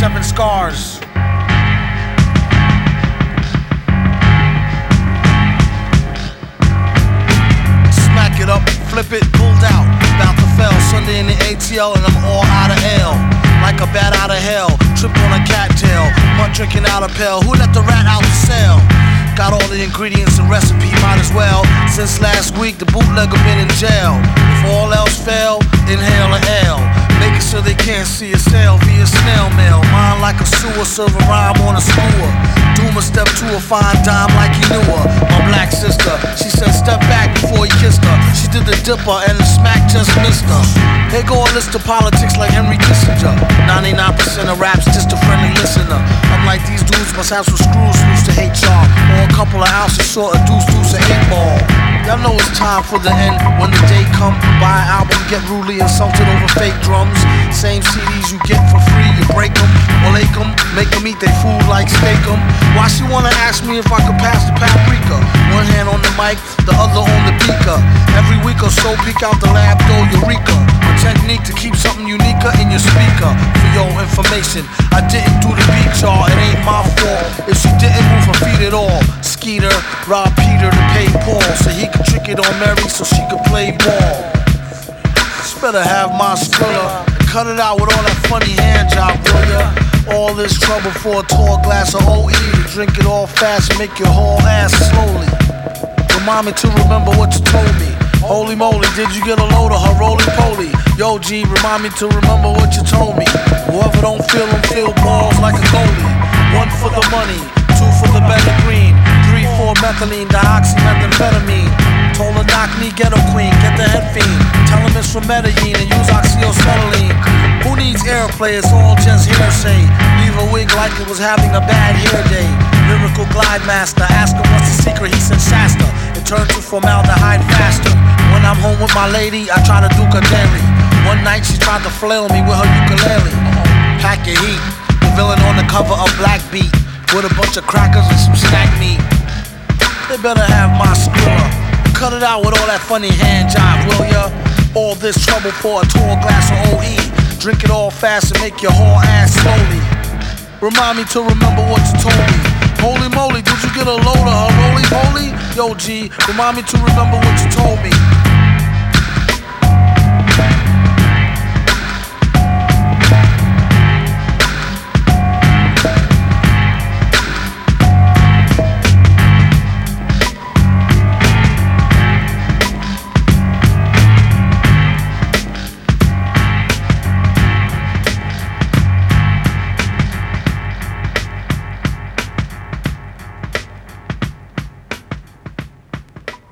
seven scars. Smack it up, flip it, pulled out. About to fail. Sunday in the ATL, and I'm all out of L. Like a bat out of hell. Tripped on a cattail. Mud drinking out a pail. Who let the rat out the cell? Got all the ingredients and recipe, might as well. Since last week, the bootlegger been in jail. If all else fail, inhale a can't see a sail via snail mail. Mine like a sewer, serve a rhyme on a skewer. A step to a fine dime like he knew her. My black sister, she said step back before he kissed her. She did the dipper and the smack just missed her. Here go a list of politics like Henry Kissinger. 99% of raps just a friendly listener. I'm like these dudes must have some screws loose to HR. Or a couple of ounces short of deuce deuce and ball. Know it's time for the end when the day come. Buy an album, get rudely insulted over fake drums. Same CDs you get for free, you break them or lake them, make them eat their food like steak 'em. Why she wanna ask me if I could pass the paprika? One hand on the mic, the other on the beaker. Every week or so, peek out the lab door, Eureka. A technique to keep something unique in your speaker. For your information, I didn't do the beat, y'all. It ain't my fault if she didn't move her feet at all. Skeeter robbed Peter to pay Paul so he could trick it on Mary so she could play ball. Just better have my skrilla cut it out with all that funny hand job, will ya? All this trouble for a tall glass of OE. Drink it all fast, make your whole ass slowly. Remind me to remember what you told me. Holy moly, did you get a load of her roly poly? Yo, G, remind me to remember what you told me. Whoever don't feel them, feel balls like a goalie. One for the money, two for the better green, three for methylene, dioxymethamphetamine. Told her knock me ghetto queen, get the head fiend. Tell him it's from Medellin and use oxyosmoline. Who needs airplay? It's all just hearsay. Leave a wig like it was having a bad hair day. Lyrical glide master, ask him what's the secret. He said Shasta. It turned to formaldehyde faster. When I'm home with my lady, I try to do daily. One night she tried to flail me with her ukulele. Pack your heat. The villain on the cover of Black Beat with a bunch of crackers and some snack meat. Better have my score. Cut it out with all that funny hand job, will ya? All this trouble for a tall glass of OE. Drink it all fast and make your whole ass slowly. Remind me to remember what you told me. Holy moly, did you get a load of her roly poly? Yo, G, remind me to remember what you told me.